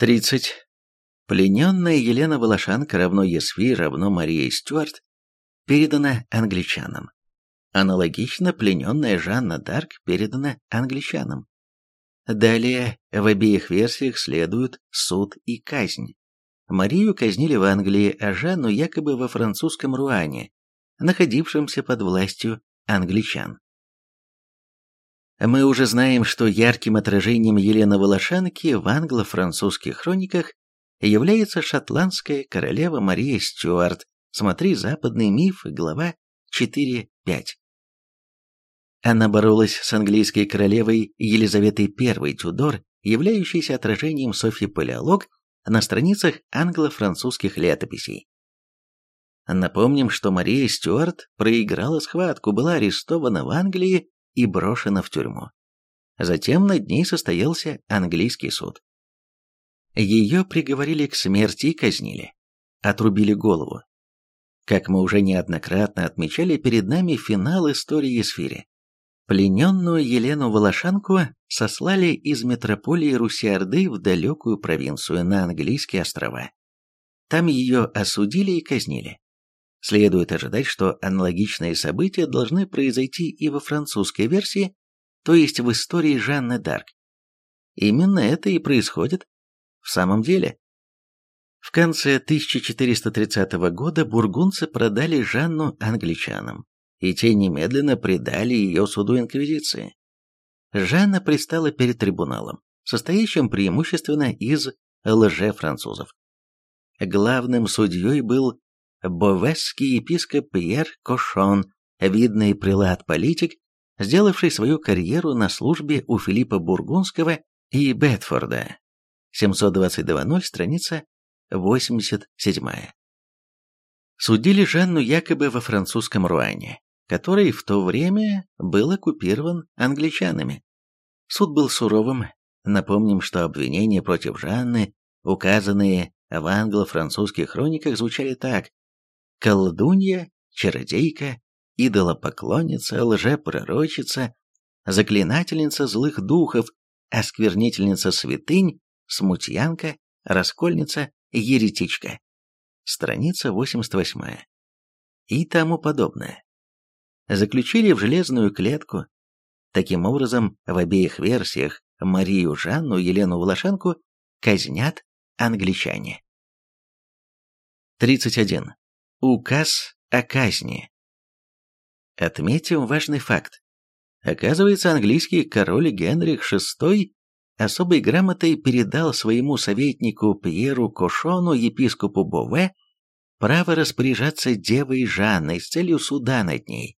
30. Плененная Елена Волошанка равно Есфи равно Мария Стюарт передана англичанам. Аналогично плененная Жанна Дарк передана англичанам. Далее в обеих версиях следуют суд и казнь. Марию казнили в Англии, а Жанну якобы во французском Руане, находившемся под властью англичан. Мы уже знаем, что ярким отражением Елены Волошанки в англо-французских хрониках является шотландская королева Мария Стюарт. Смотри «Западный миф», глава 4-5. Она боролась с английской королевой Елизаветой I Тюдор, являющейся отражением Софьи Палеолог на страницах англо-французских летописей. Напомним, что Мария Стюарт проиграла схватку, была арестована в Англии и брошена в тюрьму. Затем над ней состоялся английский суд. Ее приговорили к смерти и казнили. Отрубили голову. Как мы уже неоднократно отмечали, перед нами финал истории Сфири. Плененную Елену Волошанку сослали из метрополии Руси-Орды в далекую провинцию на английские острова. Там ее осудили и казнили. Следует ожидать, что аналогичные события должны произойти и во французской версии, то есть в истории Жанны Дарк. Именно это и происходит в самом деле. В конце 1430 года бургунцы продали Жанну англичанам, и те немедленно предали ее суду Инквизиции. Жанна предстала перед трибуналом, состоящим преимущественно из лже-французов. Главным судьей был бовесский епископ Пьер Кошон, видный прилад-политик, сделавший свою карьеру на службе у Филиппа Бургундского и Бетфорда. 722.0, страница 87. Судили Жанну якобы во французском Руане, который в то время был оккупирован англичанами. Суд был суровым. Напомним, что обвинения против Жанны, указанные в англо-французских хрониках, звучали так колдунья, чародейка, идолопоклонница, лжепророчица, заклинательница злых духов, осквернительница святынь, смутьянка, раскольница, еретичка. Страница 88. И тому подобное. Заключили в железную клетку. Таким образом, в обеих версиях Марию Жанну, Елену Волошенку казнят англичане. 31. Указ о казни. Отметим важный факт. Оказывается, английский король Генрих VI особой грамотой передал своему советнику Пьеру Кошону, епископу Бове, право распоряжаться девой Жанной с целью суда над ней.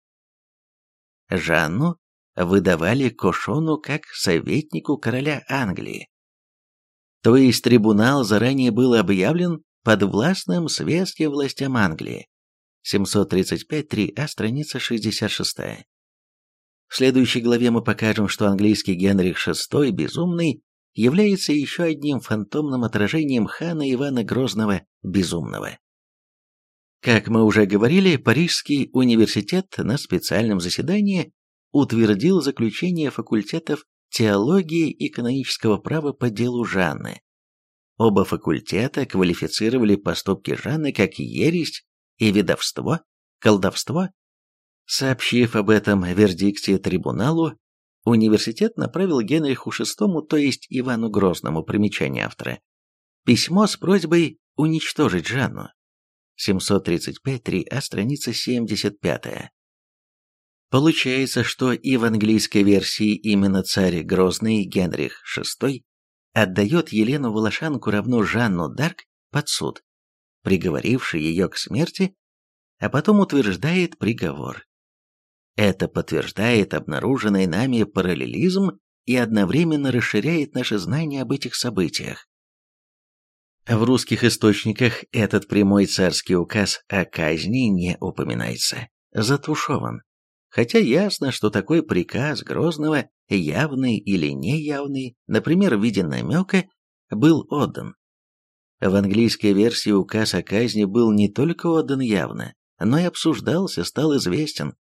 Жанну выдавали Кошону как советнику короля Англии. То есть трибунал заранее был объявлен подвластным светским властям Англии. 735.3а, страница 66. В следующей главе мы покажем, что английский Генрих VI Безумный является еще одним фантомным отражением хана Ивана Грозного Безумного. Как мы уже говорили, Парижский университет на специальном заседании утвердил заключение факультетов теологии и канонического права по делу Жанны, Оба факультета квалифицировали поступки Жанны как ересь и ведовство, колдовство. Сообщив об этом вердикте трибуналу, университет направил Генриху VI, то есть Ивану Грозному, примечание автора, письмо с просьбой уничтожить Жанну. 735.3а, страница 75. Получается, что и в английской версии именно царь Грозный Генрих VI отдает Елену Волошанку равно Жанну Дарк под суд, приговоривший ее к смерти, а потом утверждает приговор. Это подтверждает обнаруженный нами параллелизм и одновременно расширяет наши знания об этих событиях. В русских источниках этот прямой царский указ о казни не упоминается, затушеван. Хотя ясно, что такой приказ Грозного явный или неявный, например, в виде намека, был отдан. В английской версии указ о казни был не только отдан явно, но и обсуждался, стал известен.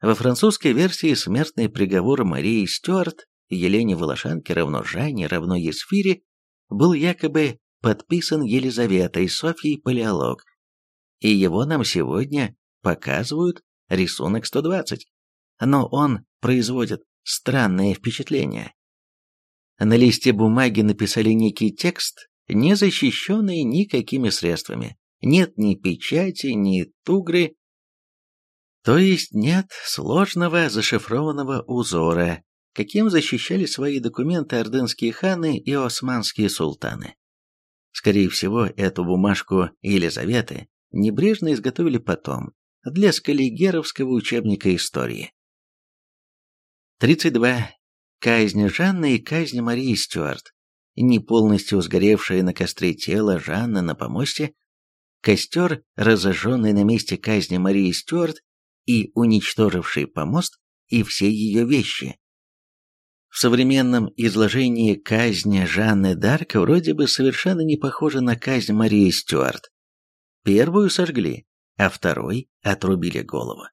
Во французской версии смертный приговор Марии Стюарт, Елене Волошанке равно Жанне равно Есфире был якобы подписан Елизаветой Софьей Палеолог, и его нам сегодня показывают рисунок 120, но он производит странное впечатление. На листе бумаги написали некий текст, не защищенный никакими средствами. Нет ни печати, ни тугры, то есть нет сложного зашифрованного узора, каким защищали свои документы ордынские ханы и османские султаны. Скорее всего, эту бумажку Елизаветы небрежно изготовили потом, для скаллигеровского учебника истории. 32. Казнь Жанны и казнь Марии Стюарт. Не полностью сгоревшее на костре тело Жанны на помосте, костер, разожженный на месте казни Марии Стюарт и уничтоживший помост и все ее вещи. В современном изложении казнь Жанны Дарк вроде бы совершенно не похожа на казнь Марии Стюарт. Первую сожгли, а второй отрубили голову.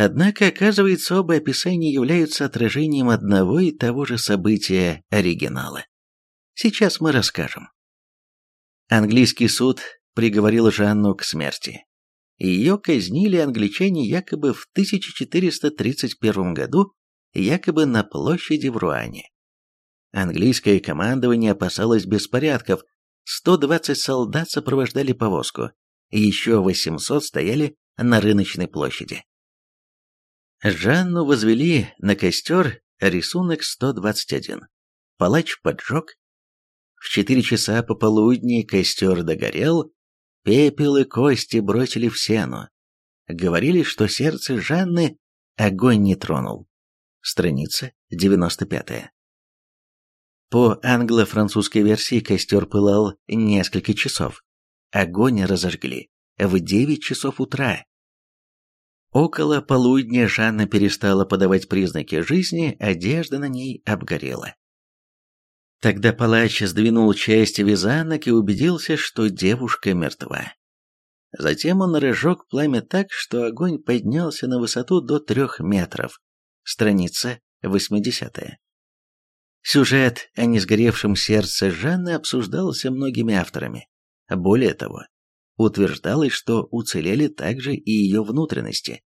Однако, оказывается, оба описания являются отражением одного и того же события оригинала. Сейчас мы расскажем. Английский суд приговорил Жанну к смерти. Ее казнили англичане якобы в 1431 году якобы на площади в Руане. Английское командование опасалось беспорядков, 120 солдат сопровождали повозку, еще 800 стояли на рыночной площади. Жанну возвели на костер, рисунок 121. Палач поджег. В 4 часа пополудни костер догорел, пепел и кости бросили в сену. Говорили, что сердце Жанны огонь не тронул. Страница 95. По англо-французской версии костер пылал несколько часов. Огонь разожгли в 9 часов утра. Около полудня Жанна перестала подавать признаки жизни, одежда на ней обгорела. Тогда палач сдвинул часть вязанок и убедился, что девушка мертва. Затем он разжег пламя так, что огонь поднялся на высоту до трех метров. Страница 80. Сюжет о несгоревшем сердце Жанны обсуждался многими авторами. Более того, утверждалось, что уцелели также и ее внутренности.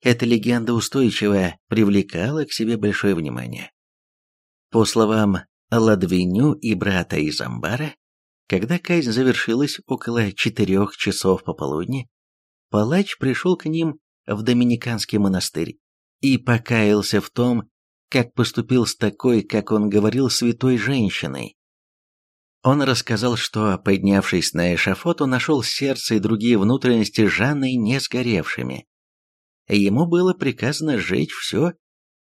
Эта легенда устойчиво привлекала к себе большое внимание. По словам Ладвиню и брата из Амбара, когда казнь завершилась около четырех часов пополудни, палач пришел к ним в Доминиканский монастырь и покаялся в том, как поступил с такой, как он говорил, святой женщиной. Он рассказал, что, поднявшись на эшафот, он нашел сердце и другие внутренности Жанны не сгоревшими. Ему было приказано сжечь все,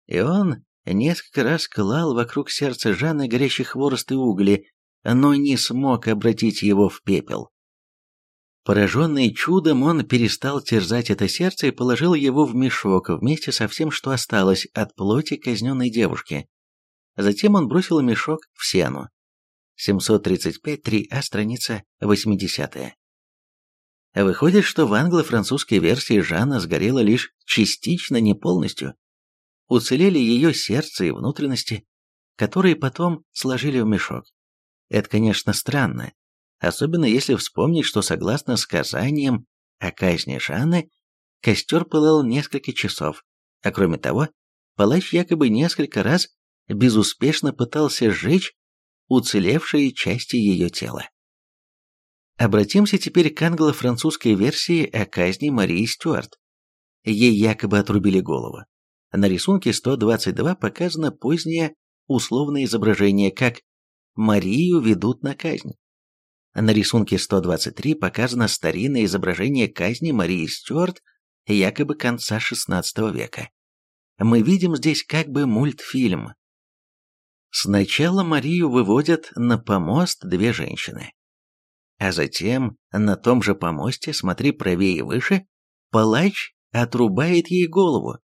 и он несколько раз клал вокруг сердца Жанны горящий хворост и угли, но не смог обратить его в пепел. Пораженный чудом, он перестал терзать это сердце и положил его в мешок вместе со всем, что осталось от плоти казненной девушки. Затем он бросил мешок в сену. 735 3а, страница 80. Выходит, что в англо-французской версии Жанна сгорела лишь частично, не полностью. Уцелели ее сердце и внутренности, которые потом сложили в мешок. Это, конечно, странно, особенно если вспомнить, что согласно сказаниям о казни Жанны, костер пылал несколько часов, а кроме того, палач якобы несколько раз безуспешно пытался сжечь уцелевшие части ее тела. Обратимся теперь к англо-французской версии о казни Марии Стюарт. Ей якобы отрубили голову. На рисунке 122 показано позднее условное изображение, как Марию ведут на казнь. На рисунке 123 показано старинное изображение казни Марии Стюарт якобы конца XVI века. Мы видим здесь как бы мультфильм. Сначала Марию выводят на помост две женщины. А затем на том же помосте, смотри правее и выше, палач отрубает ей голову.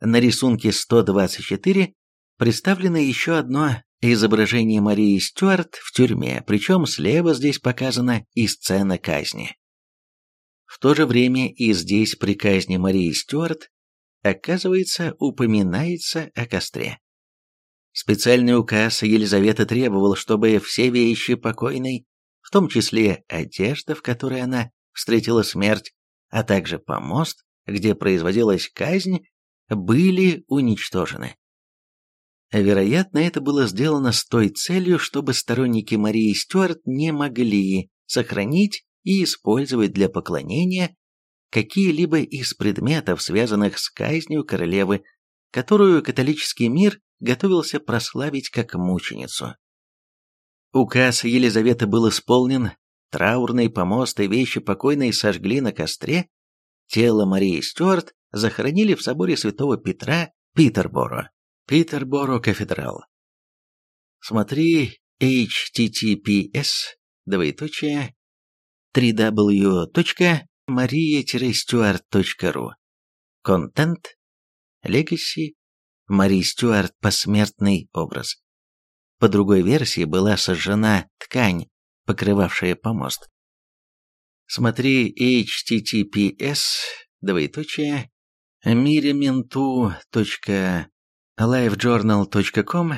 На рисунке 124 представлено еще одно изображение Марии Стюарт в тюрьме, причем слева здесь показана и сцена казни. В то же время и здесь при казни Марии Стюарт, оказывается, упоминается о костре. Специальный указ Елизаветы требовал, чтобы все вещи покойной, в том числе одежда, в которой она встретила смерть, а также помост, где производилась казнь, были уничтожены. Вероятно, это было сделано с той целью, чтобы сторонники Марии Стюарт не могли сохранить и использовать для поклонения какие-либо из предметов, связанных с казнью королевы, которую католический мир готовился прославить как мученицу. Указ Елизаветы был исполнен, траурный помост и вещи покойной сожгли на костре, тело Марии Стюарт захоронили в соборе святого Петра Питерборо. Питерборо кафедрал. Смотри https двоеточие www.maria-stewart.ru Контент Легаси Мари Стюарт посмертный образ. По другой версии была сожжена ткань, покрывавшая помост. Смотри https двоеточие mirimentu.livejournal.com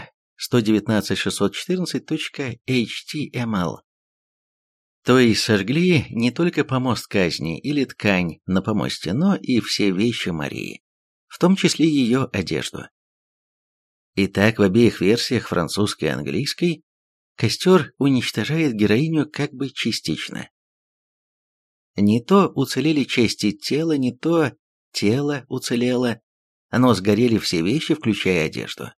119.614.html То есть сожгли не только помост казни или ткань на помосте, но и все вещи Марии, в том числе ее одежду. Итак, в обеих версиях, французской и английской, костер уничтожает героиню как бы частично. Не то уцелели части тела, не то тело уцелело, но сгорели все вещи, включая одежду.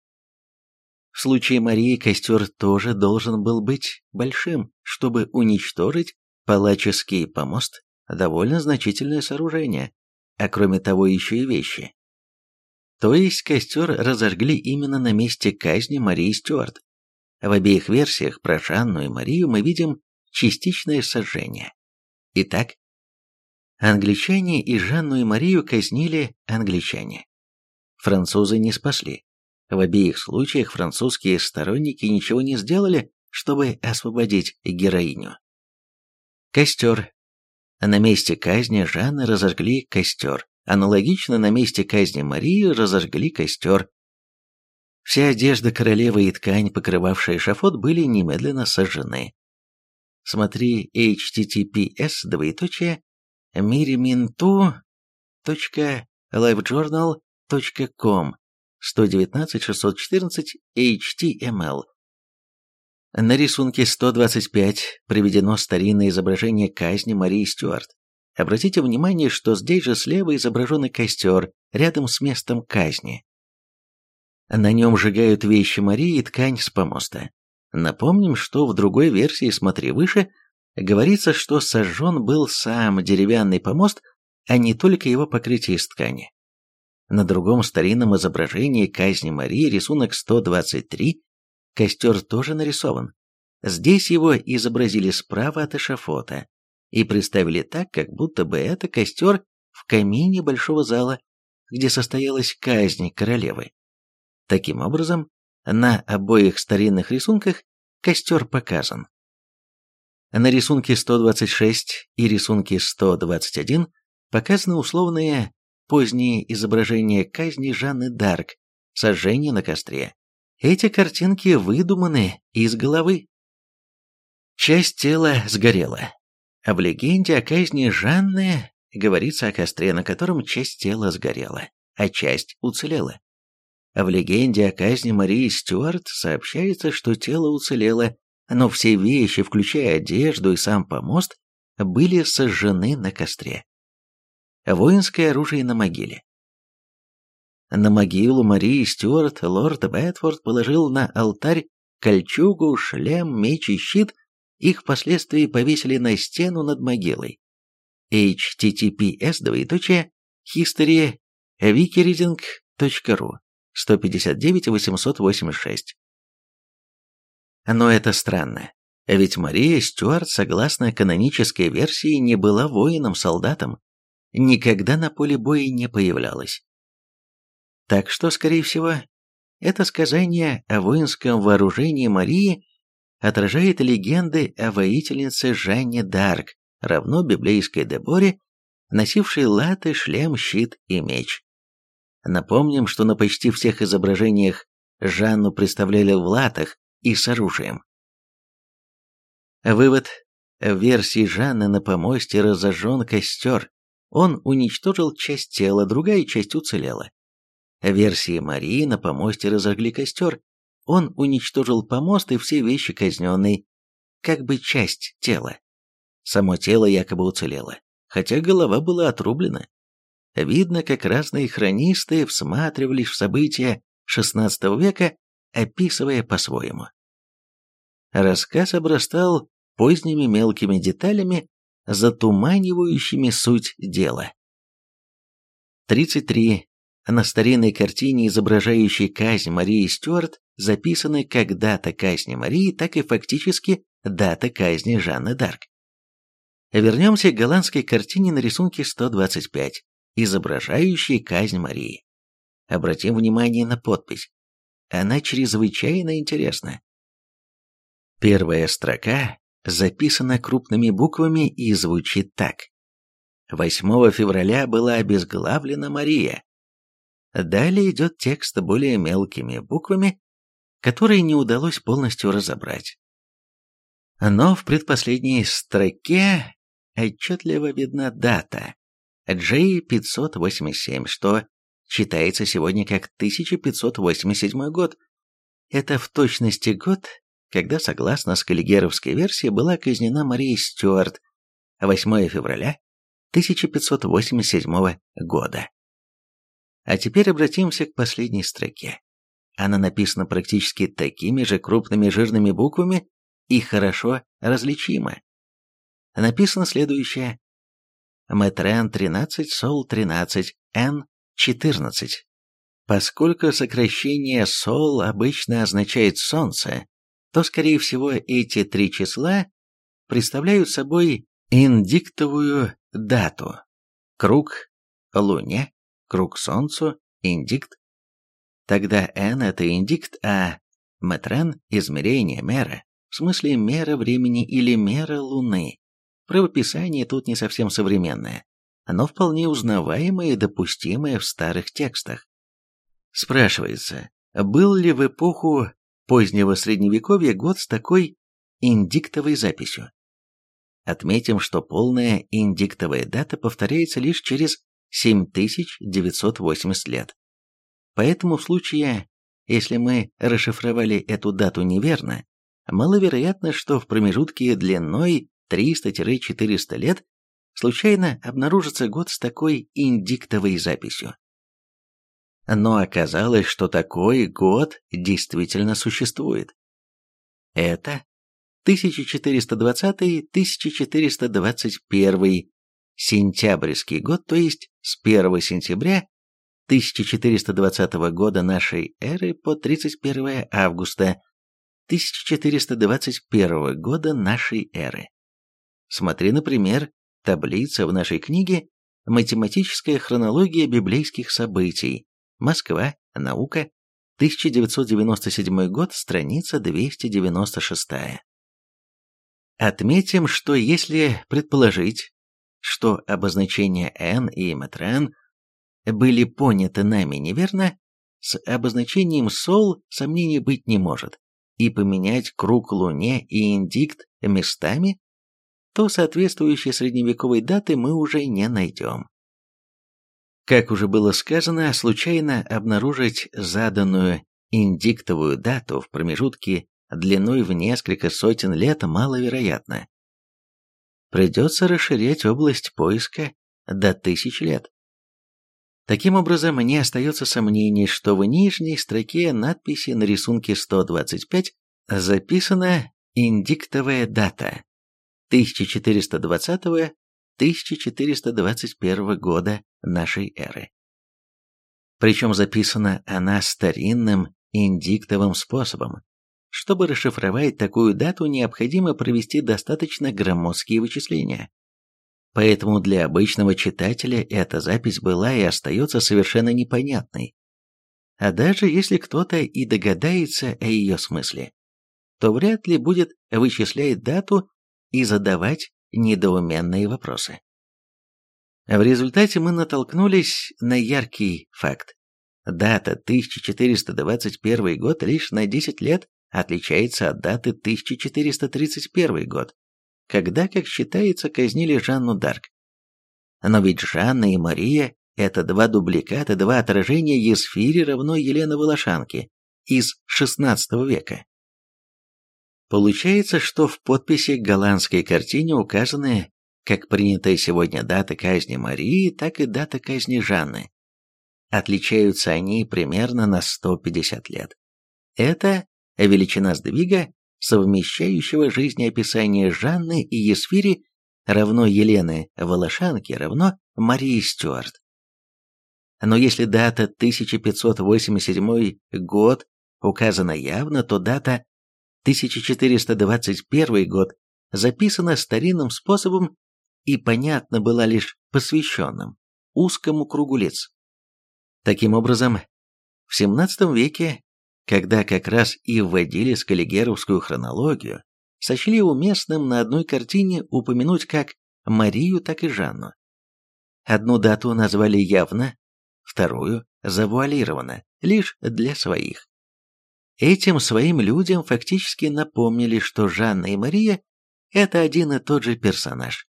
В случае Марии костер тоже должен был быть большим, чтобы уничтожить палаческий помост, довольно значительное сооружение, а кроме того еще и вещи. То есть костер разожгли именно на месте казни Марии Стюарт. В обеих версиях про Жанну и Марию мы видим частичное сожжение. Итак, англичане и Жанну и Марию казнили англичане. Французы не спасли. В обеих случаях французские сторонники ничего не сделали, чтобы освободить героиню. Костер. На месте казни Жанны разожгли костер. Аналогично на месте казни Марии разожгли костер. Вся одежда королевы и ткань, покрывавшая шафот, были немедленно сожжены. Смотри https двоеточие mirimintu.livejournal.com 119.614 HTML. На рисунке 125 приведено старинное изображение казни Марии Стюарт. Обратите внимание, что здесь же слева изображен костер, рядом с местом казни. На нем сжигают вещи Марии и ткань с помоста. Напомним, что в другой версии «Смотри выше» говорится, что сожжен был сам деревянный помост, а не только его покрытие из ткани. На другом старинном изображении казни Марии, рисунок 123, костер тоже нарисован. Здесь его изобразили справа от эшафота, и представили так, как будто бы это костер в камине большого зала, где состоялась казнь королевы. Таким образом, на обоих старинных рисунках костер показан. На рисунке 126 и рисунке 121 показаны условные поздние изображения казни Жанны Дарк, сожжения на костре. Эти картинки выдуманы из головы. Часть тела сгорела, в легенде о казни Жанны говорится о костре, на котором часть тела сгорела, а часть уцелела. А в легенде о казни Марии Стюарт сообщается, что тело уцелело, но все вещи, включая одежду и сам помост, были сожжены на костре. Воинское оружие на могиле. На могилу Марии Стюарт лорд Бетфорд положил на алтарь кольчугу, шлем, меч и щит, их впоследствии повесили на стену над могилой. https двоеточие history wikireading.ru 159 886 Но это странно, ведь Мария Стюарт, согласно канонической версии, не была воином-солдатом, никогда на поле боя не появлялась. Так что, скорее всего, это сказание о воинском вооружении Марии отражает легенды о воительнице Жанне Дарк, равно библейской Деборе, носившей латы, шлем, щит и меч. Напомним, что на почти всех изображениях Жанну представляли в латах и с оружием. Вывод. В версии Жанны на помосте разожжен костер. Он уничтожил часть тела, другая часть уцелела. В версии Марии на помосте разожгли костер. Он уничтожил помост и все вещи казненной, как бы часть тела. Само тело якобы уцелело, хотя голова была отрублена. Видно, как разные хронисты всматривались в события XVI века, описывая по-своему. Рассказ обрастал поздними мелкими деталями, затуманивающими суть дела. 33. На старинной картине, изображающей казнь Марии Стюарт, записаны как дата казни Марии, так и фактически дата казни Жанны Дарк. Вернемся к голландской картине на рисунке 125, изображающей казнь Марии. Обратим внимание на подпись. Она чрезвычайно интересна. Первая строка записана крупными буквами и звучит так. 8 февраля была обезглавлена Мария. Далее идет текст более мелкими буквами, которые не удалось полностью разобрать. Но в предпоследней строке отчетливо видна дата J587, что читается сегодня как 1587 год. Это в точности год, когда, согласно скаллигеровской версии, была казнена Мария Стюарт 8 февраля 1587 года. А теперь обратимся к последней строке. Она написана практически такими же крупными жирными буквами и хорошо различима. Написано следующее. Мэтрен 13, Сол 13, Н 14. Поскольку сокращение Сол обычно означает Солнце, то, скорее всего, эти три числа представляют собой индиктовую дату. Круг Луне, круг Солнцу, индикт. Тогда n – это индикт, а метрен – измерение, мера, в смысле мера времени или мера Луны. Правописание тут не совсем современное, но вполне узнаваемое и допустимое в старых текстах. Спрашивается, был ли в эпоху позднего Средневековья год с такой индиктовой записью? Отметим, что полная индиктовая дата повторяется лишь через 7980 лет. Поэтому в случае, если мы расшифровали эту дату неверно, маловероятно, что в промежутке длиной 300-400 лет случайно обнаружится год с такой индиктовой записью. Но оказалось, что такой год действительно существует. Это 1420-1421 сентябрьский год, то есть с 1 сентября 1420 года нашей эры по 31 августа 1421 года нашей эры. Смотри, например, таблица в нашей книге «Математическая хронология библейских событий. Москва. Наука. 1997 год. Страница 296». Отметим, что если предположить, что обозначения n и метрен были поняты нами неверно, с обозначением сол сомнений быть не может, и поменять круг Луне и индикт местами, то соответствующей средневековой даты мы уже не найдем. Как уже было сказано, случайно обнаружить заданную индиктовую дату в промежутке длиной в несколько сотен лет маловероятно. Придется расширять область поиска до тысяч лет. Таким образом, не остается сомнений, что в нижней строке надписи на рисунке 125 записана индиктовая дата 1420-1421 года нашей эры. Причем записана она старинным индиктовым способом. Чтобы расшифровать такую дату, необходимо провести достаточно громоздкие вычисления. Поэтому для обычного читателя эта запись была и остается совершенно непонятной. А даже если кто-то и догадается о ее смысле, то вряд ли будет вычислять дату и задавать недоуменные вопросы. В результате мы натолкнулись на яркий факт. дата 1421 год лишь на 10 лет отличается от даты 1431 год, когда, как считается, казнили Жанну Дарк. Но ведь Жанна и Мария – это два дубликата, два отражения Есфири равно Елены Волошанки из XVI века. Получается, что в подписи к голландской картине указаны как принятая сегодня дата казни Марии, так и дата казни Жанны. Отличаются они примерно на 150 лет. Это величина сдвига, совмещающего жизнеописание Жанны и Есфири, равно Елены Волошанки, равно Марии Стюарт. Но если дата 1587 год указана явно, то дата 1421 год записана старинным способом и понятна была лишь посвященным, узкому кругу лиц. Таким образом, в XVII веке, когда как раз и вводили скаллигеровскую хронологию, сочли уместным на одной картине упомянуть как Марию, так и Жанну. Одну дату назвали явно, вторую завуалированно, лишь для своих. Этим своим людям фактически напомнили, что Жанна и Мария – это один и тот же персонаж.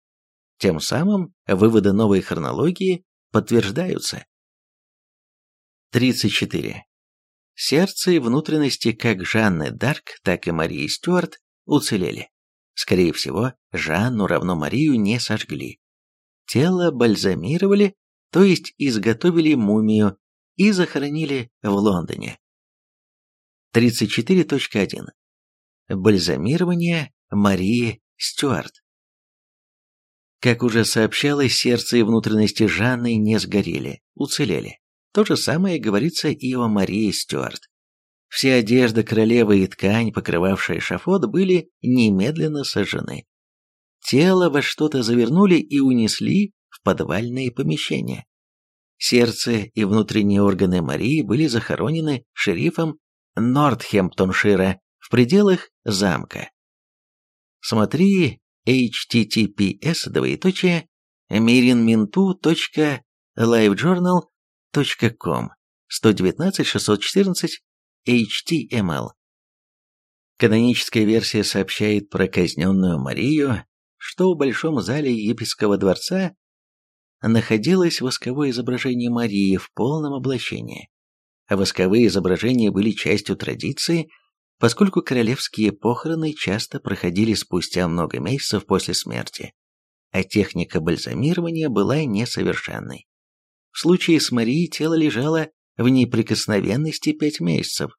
Тем самым выводы новой хронологии подтверждаются. 34. Сердце и внутренности как Жанны Дарк, так и Марии Стюарт уцелели. Скорее всего, Жанну равно Марию не сожгли. Тело бальзамировали, то есть изготовили мумию и захоронили в Лондоне. 34.1. Бальзамирование Марии Стюарт. Как уже сообщалось, сердце и внутренности Жанны не сгорели, уцелели. То же самое говорится и о Марии Стюарт. Все одежды королевы и ткань, покрывавшая шафот, были немедленно сожжены. Тело во что-то завернули и унесли в подвальные помещения. Сердце и внутренние органы Марии были захоронены шерифом Нортхемптоншира в пределах замка. Смотри https двоеточие mirinmintu.livejournal.com 119.614 HTML. Каноническая версия сообщает про казненную Марию, что в Большом зале епископского дворца находилось восковое изображение Марии в полном облачении. Восковые изображения были частью традиции – поскольку королевские похороны часто проходили спустя много месяцев после смерти, а техника бальзамирования была несовершенной. В случае с Марией тело лежало в неприкосновенности пять месяцев.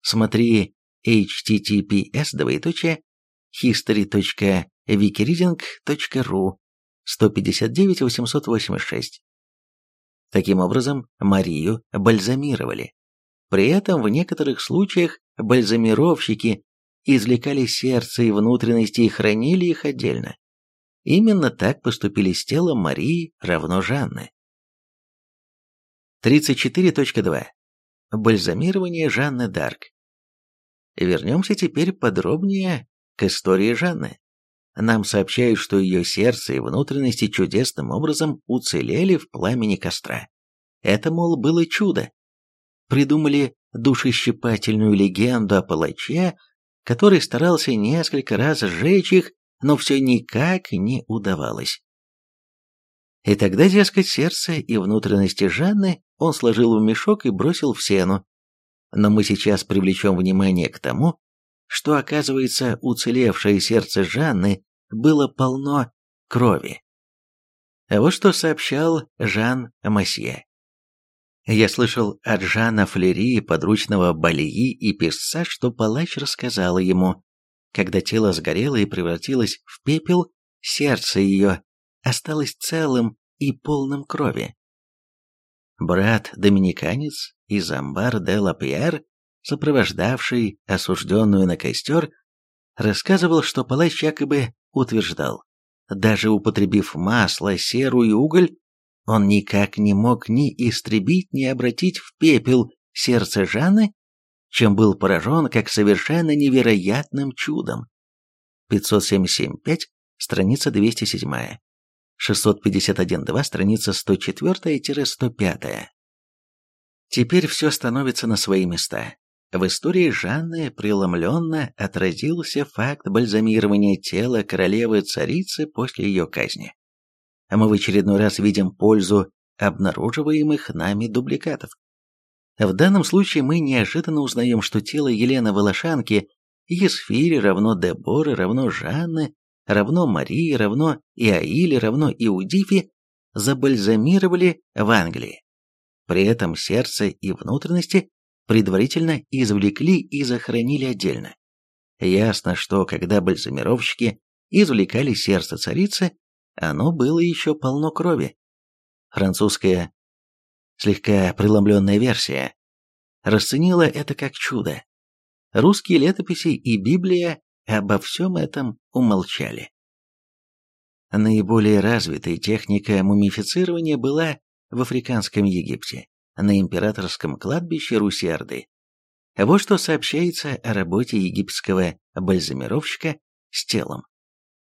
Смотри https двоеточие history.wikireading.ru 159 886. Таким образом, Марию бальзамировали. При этом в некоторых случаях бальзамировщики извлекали сердце и внутренности и хранили их отдельно. Именно так поступили с телом Марии равно Жанны. 34.2. Бальзамирование Жанны Дарк. Вернемся теперь подробнее к истории Жанны. Нам сообщают, что ее сердце и внутренности чудесным образом уцелели в пламени костра. Это, мол, было чудо придумали душещипательную легенду о палаче, который старался несколько раз сжечь их, но все никак не удавалось. И тогда, дескать, сердце и внутренности Жанны он сложил в мешок и бросил в сену. Но мы сейчас привлечем внимание к тому, что, оказывается, уцелевшее сердце Жанны было полно крови. А вот что сообщал Жан Масье. Я слышал от Жана Флери, подручного Балии и писца, что палач рассказала ему, когда тело сгорело и превратилось в пепел, сердце ее осталось целым и полным крови. Брат-доминиканец из Амбар де ла Пьер, сопровождавший осужденную на костер, рассказывал, что палач якобы утверждал, даже употребив масло, серу и уголь, он никак не мог ни истребить, ни обратить в пепел сердце Жанны, чем был поражен как совершенно невероятным чудом. 577.5, страница 207. 651.2, страница 104-105. Теперь все становится на свои места. В истории Жанны преломленно отразился факт бальзамирования тела королевы-царицы после ее казни. Мы в очередной раз видим пользу обнаруживаемых нами дубликатов. В данном случае мы неожиданно узнаем, что тело Елены Волошанки Есфири равно Деборы равно Жанны равно Марии равно Иаиле равно Иудифе забальзамировали в Англии. При этом сердце и внутренности предварительно извлекли и захоронили отдельно. Ясно, что когда бальзамировщики извлекали сердце царицы, оно было еще полно крови. Французская, слегка преломленная версия, расценила это как чудо. Русские летописи и Библия обо всем этом умолчали. Наиболее развитой техника мумифицирования была в Африканском Египте, на императорском кладбище Руси-Орды. Вот что сообщается о работе египетского бальзамировщика с телом.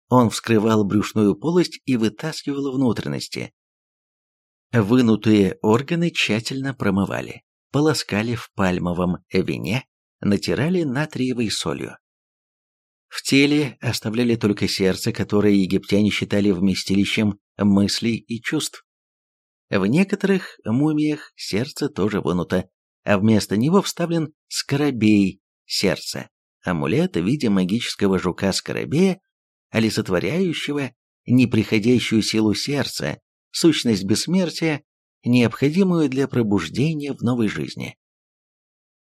Он вскрывал брюшную полость и вытаскивал внутренности. Вынутые органы тщательно промывали, полоскали в пальмовом вине, натирали натриевой солью. В теле оставляли только сердце, которое египтяне считали вместилищем мыслей и чувств. В некоторых мумиях сердце тоже вынуто, а вместо него вставлен скоробей сердца, амулет в виде магического жука-скоробея, олицетворяющего неприходящую силу сердца, сущность бессмертия, необходимую для пробуждения в новой жизни.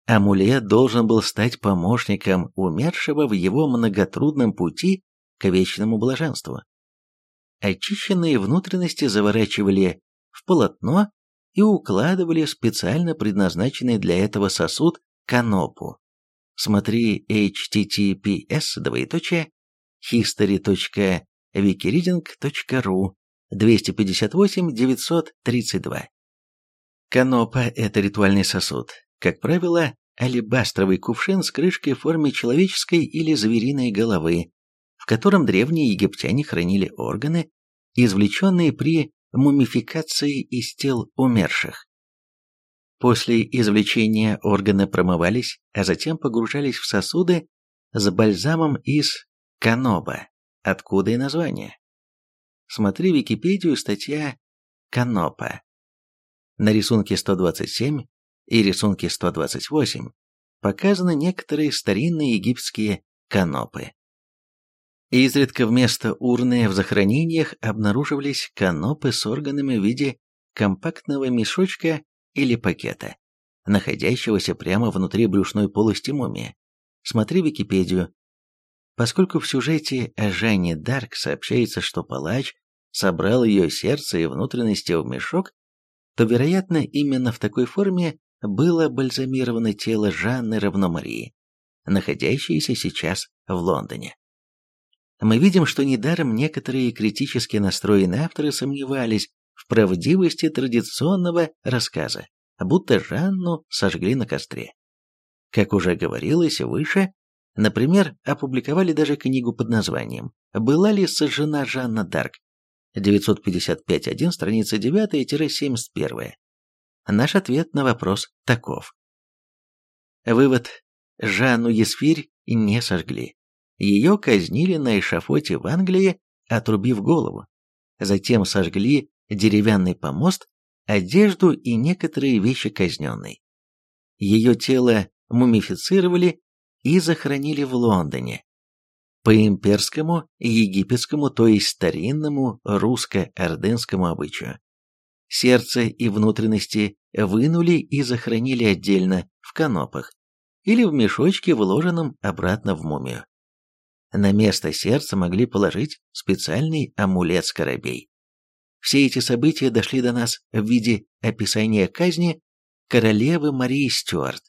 Амулет должен был стать помощником умершего в его многотрудном пути к вечному блаженству. Очищенные внутренности заворачивали в полотно и укладывали в специально предназначенный для этого сосуд канопу. Смотри https двоеточие history.wikireading.ru 258-932. Канопа – это ритуальный сосуд, как правило, алебастровый кувшин с крышкой в форме человеческой или звериной головы, в котором древние египтяне хранили органы, извлеченные при мумификации из тел умерших. После извлечения органы промывались, а затем погружались в сосуды с бальзамом из каноба, откуда и название. Смотри Википедию, статья «Канопа». На рисунке 127 и рисунке 128 показаны некоторые старинные египетские канопы. Изредка вместо урны в захоронениях обнаруживались канопы с органами в виде компактного мешочка или пакета, находящегося прямо внутри брюшной полости мумии. Смотри Википедию. Поскольку в сюжете о Жанне Дарк сообщается, что палач собрал ее сердце и внутренности в мешок, то, вероятно, именно в такой форме было бальзамировано тело Жанны Равномарии, находящейся сейчас в Лондоне. Мы видим, что недаром некоторые критически настроенные авторы сомневались в правдивости традиционного рассказа, будто Жанну сожгли на костре. Как уже говорилось выше, например, опубликовали даже книгу под названием «Была ли сожжена Жанна Дарк?» 955.1, страница 9-71. Наш ответ на вопрос таков. Вывод. Жанну Есфирь не сожгли. Ее казнили на эшафоте в Англии, отрубив голову. Затем сожгли деревянный помост, одежду и некоторые вещи казненной. Ее тело мумифицировали и захоронили в Лондоне. По имперскому, египетскому, то есть старинному русско-ордынскому обычаю. Сердце и внутренности вынули и захоронили отдельно в канопах или в мешочке, вложенном обратно в мумию. На место сердца могли положить специальный амулет-скоробей. Все эти события дошли до нас в виде описания казни королевы Марии Стюарт.